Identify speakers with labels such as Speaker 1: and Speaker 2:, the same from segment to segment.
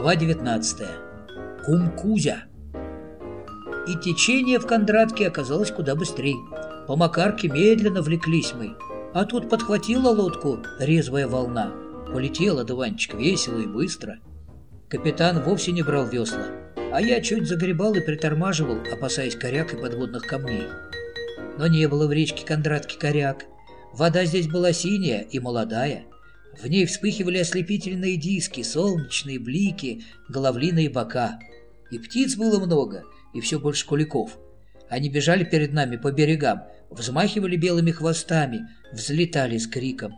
Speaker 1: Глава 19. Кум. И течение в Кондратке оказалось куда быстрее. По Макарке медленно влеклись мы, а тут подхватила лодку резвая волна. Полетела дуванчик весело и быстро. Капитан вовсе не брал весла, а я чуть загребал и притормаживал, опасаясь коряк и подводных камней. Но не было в речке Кондратки коряк. Вода здесь была синяя и молодая, в ней вспыхивали ослепительные диски, солнечные блики, головлиные бока. И птиц было много, и все больше куликов. Они бежали перед нами по берегам, взмахивали белыми хвостами, взлетали с криком.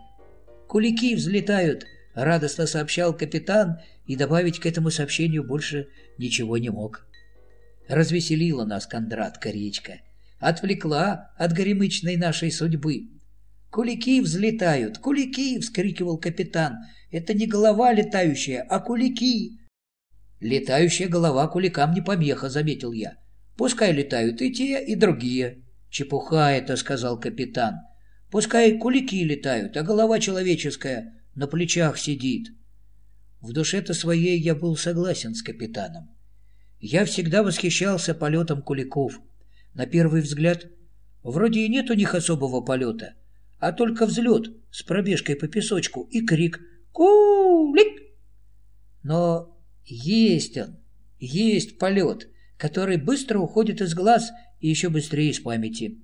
Speaker 1: «Кулики взлетают!» — радостно сообщал капитан, и добавить к этому сообщению больше ничего не мог. Развеселила нас Кондратка речка, отвлекла от горемычной нашей судьбы. «Кулики взлетают! Кулики!» — вскрикивал капитан. «Это не голова летающая, а кулики!» «Летающая голова куликам не помеха», — заметил я. «Пускай летают и те, и другие». «Чепуха это», — сказал капитан. «Пускай кулики летают, а голова человеческая на плечах сидит». В душе-то своей я был согласен с капитаном. Я всегда восхищался полетом куликов. На первый взгляд, вроде и нет у них особого полета — а только взлет с пробежкой по песочку и крик «Кулик!». Но есть он, есть полет, который быстро уходит из глаз и еще быстрее из памяти.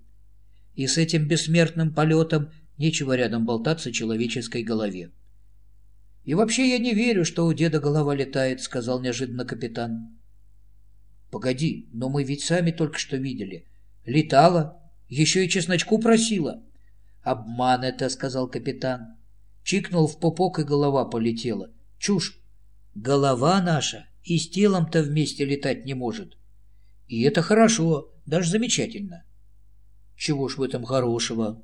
Speaker 1: И с этим бессмертным полетом нечего рядом болтаться человеческой голове. «И вообще я не верю, что у деда голова летает», — сказал неожиданно капитан. «Погоди, но мы ведь сами только что видели. Летала, еще и чесночку просила». «Обман это», — сказал капитан. Чикнул в пупок, и голова полетела. «Чушь! Голова наша и с телом-то вместе летать не может. И это хорошо, даже замечательно». «Чего ж в этом хорошего?»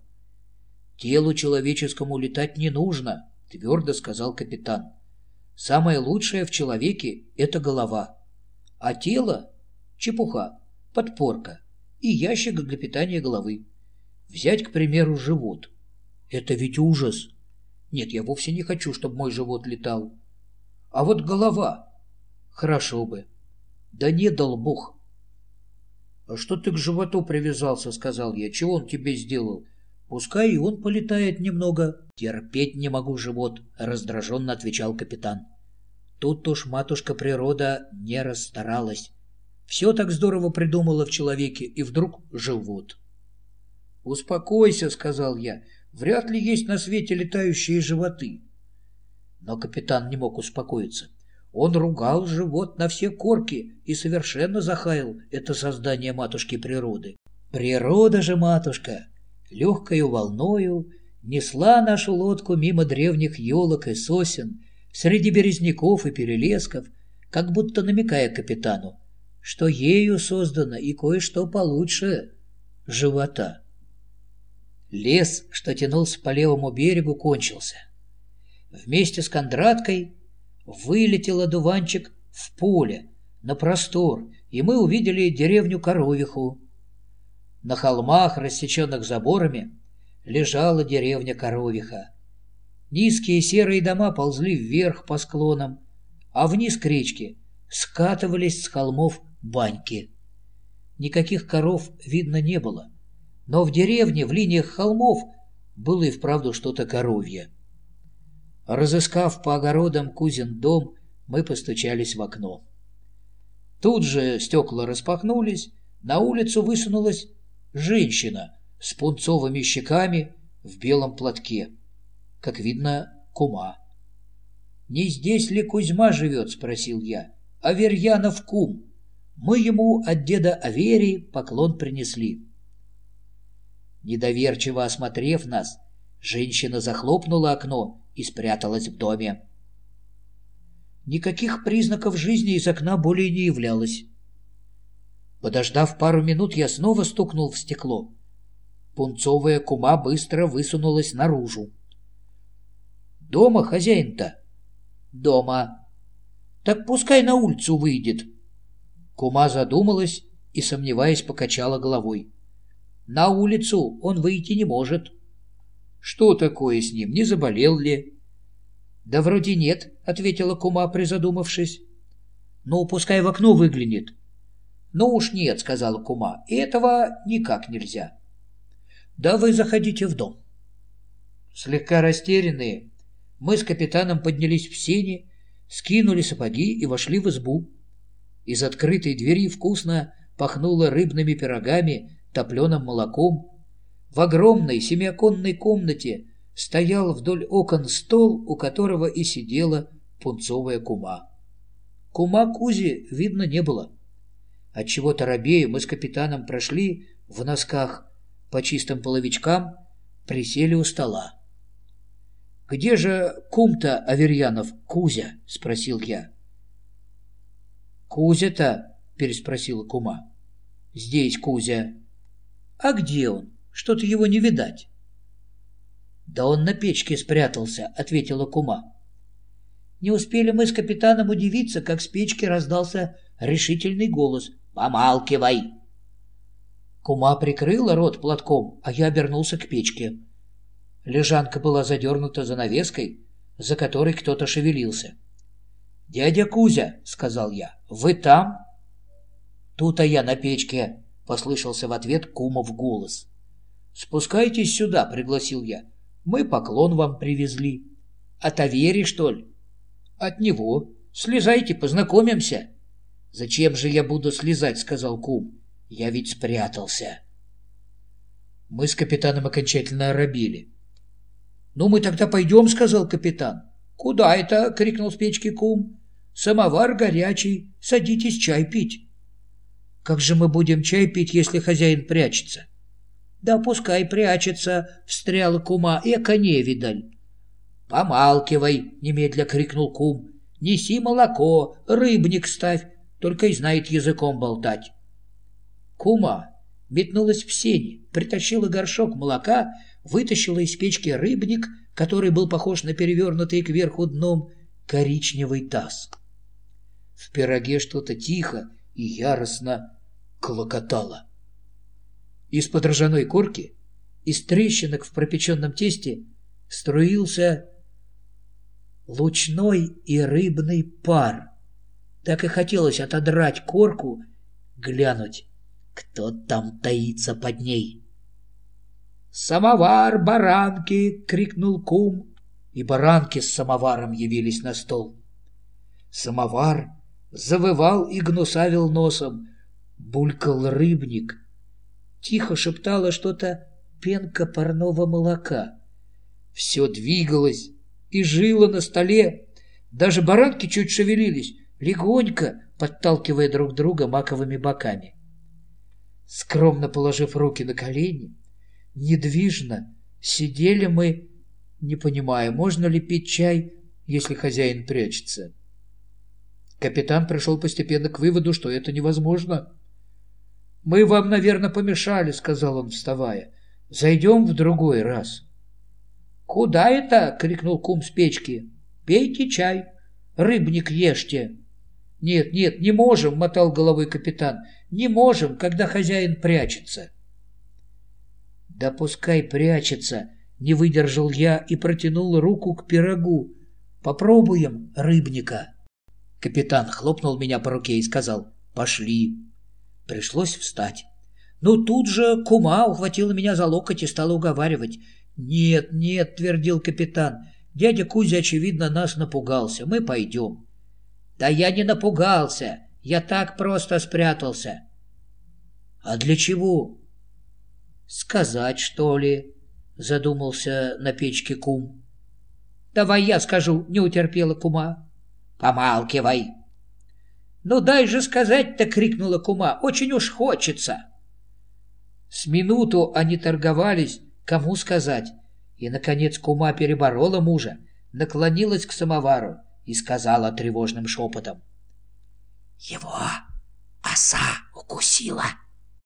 Speaker 1: «Телу человеческому летать не нужно», — твердо сказал капитан. «Самое лучшее в человеке — это голова, а тело — чепуха, подпорка и ящик для питания головы. Взять, к примеру, живот. Это ведь ужас. Нет, я вовсе не хочу, чтобы мой живот летал. А вот голова. Хорошо бы. Да не дал Бог. А что ты к животу привязался, сказал я. Чего он тебе сделал? Пускай и он полетает немного. Терпеть не могу живот, раздраженно отвечал капитан. Тут уж матушка природа не расстаралась. Все так здорово придумала в человеке, и вдруг живот. «Успокойся», — сказал я, — «вряд ли есть на свете летающие животы». Но капитан не мог успокоиться. Он ругал живот на все корки и совершенно захаял это создание матушки природы. Природа же, матушка, легкою волною несла нашу лодку мимо древних елок и сосен, среди березняков и перелесков, как будто намекая капитану, что ею создано и кое-что получше живота. Лес, что тянулся по левому берегу, кончился. Вместе с Кондраткой вылетел одуванчик в поле, на простор, и мы увидели деревню Коровиху. На холмах, рассеченных заборами, лежала деревня Коровиха. Низкие серые дома ползли вверх по склонам, а вниз к речке скатывались с холмов баньки. Никаких коров видно не было. Но в деревне, в линиях холмов, было и вправду что-то коровье. Разыскав по огородам Кузин дом, мы постучались в окно. Тут же стекла распахнулись, на улицу высунулась женщина с пунцовыми щеками в белом платке. Как видно, кума. «Не здесь ли Кузьма живет?» — спросил я. «Аверьянов кум. Мы ему от деда Аверии поклон принесли». Недоверчиво осмотрев нас, женщина захлопнула окно и спряталась в доме. Никаких признаков жизни из окна более не являлось. Подождав пару минут, я снова стукнул в стекло. Пунцовая кума быстро высунулась наружу. «Дома хозяин-то?» «Дома». «Так пускай на улицу выйдет». Кума задумалась и, сомневаясь, покачала головой. На улицу он выйти не может. Что такое с ним, не заболел ли? Да вроде нет, ответила кума, призадумавшись. Ну, пускай в окно выглянет. Ну уж нет, сказала кума, этого никак нельзя. Да вы заходите в дом. Слегка растерянные, мы с капитаном поднялись в сени, скинули сапоги и вошли в избу. Из открытой двери вкусно пахнуло рыбными пирогами, топленым молоком. В огромной семиоконной комнате стоял вдоль окон стол, у которого и сидела пунцовая кума. Кума Кузи видно не было. Отчего-то рабея мы с капитаном прошли в носках по чистым половичкам, присели у стола. «Где же кум-то Аверьянов, Кузя?» — спросил я. «Кузя-то?» — переспросила кума. «Здесь Кузя». «А где он? Что-то его не видать». «Да он на печке спрятался», — ответила кума. Не успели мы с капитаном удивиться, как с печки раздался решительный голос. «Помалкивай!» Кума прикрыла рот платком, а я обернулся к печке. Лежанка была задернута занавеской, за которой кто-то шевелился. «Дядя Кузя», — сказал я, — «вы там?» «Тут-то я на печке», — послышался в ответ Кумов голос. «Спускайтесь сюда», — пригласил я. «Мы поклон вам привезли». «От Авери, что ли?» «От него. Слезайте, познакомимся». «Зачем же я буду слезать?» — сказал Кум. «Я ведь спрятался». Мы с капитаном окончательно оробили. «Ну, мы тогда пойдем», — сказал капитан. «Куда это?» — крикнул с печки кум. «Самовар горячий. Садитесь чай пить». «Как же мы будем чай пить, если хозяин прячется?» «Да пускай прячется», — встряла кума, — «эко невидаль». «Помалкивай!» — немедля крикнул кум. «Неси молоко, рыбник ставь, только и знает языком болтать». Кума метнулась в сени, притащила горшок молока, вытащила из печки рыбник, который был похож на перевернутый кверху дном коричневый таз. В пироге что-то тихо и яростно клокотало. Из-под ржаной корки, из трещинок в пропеченном тесте, струился лучной и рыбный пар. Так и хотелось отодрать корку, глянуть, кто там таится под ней. «Самовар, баранки!» — крикнул кум, и баранки с самоваром явились на стол. Самовар завывал и гнусавил носом, булькал рыбник. Тихо шептала что-то пенка парного молока. Все двигалось, и жило на столе. Даже баранки чуть шевелились, легонько подталкивая друг друга маковыми боками. Скромно положив руки на колени, недвижно сидели мы, не понимая, можно ли пить чай, если хозяин прячется. Капитан пришел постепенно к выводу, что это невозможно. «Мы вам, наверное, помешали», — сказал он, вставая. «Зайдем в другой раз». «Куда это?» — крикнул кум с печки. «Пейте чай, рыбник ешьте». «Нет, нет, не можем», — мотал головой капитан. «Не можем, когда хозяин прячется». «Да пускай прячется», — не выдержал я и протянул руку к пирогу. «Попробуем рыбника». Капитан хлопнул меня по руке и сказал «Пошли». Пришлось встать. Но тут же кума ухватила меня за локоть и стала уговаривать. «Нет, нет», — твердил капитан, — «дядя Кузя, очевидно, нас напугался. Мы пойдем». «Да я не напугался. Я так просто спрятался». «А для чего?» «Сказать, что ли?» — задумался на печке кум. «Давай я скажу», — не утерпела кума. «Помалкивай». «Ну дай же сказать-то!» — крикнула кума. «Очень уж хочется!» С минуту они торговались, Кому сказать? И, наконец, кума переборола мужа, наклонилась к самовару и сказала тревожным шепотом. «Его оса укусила!»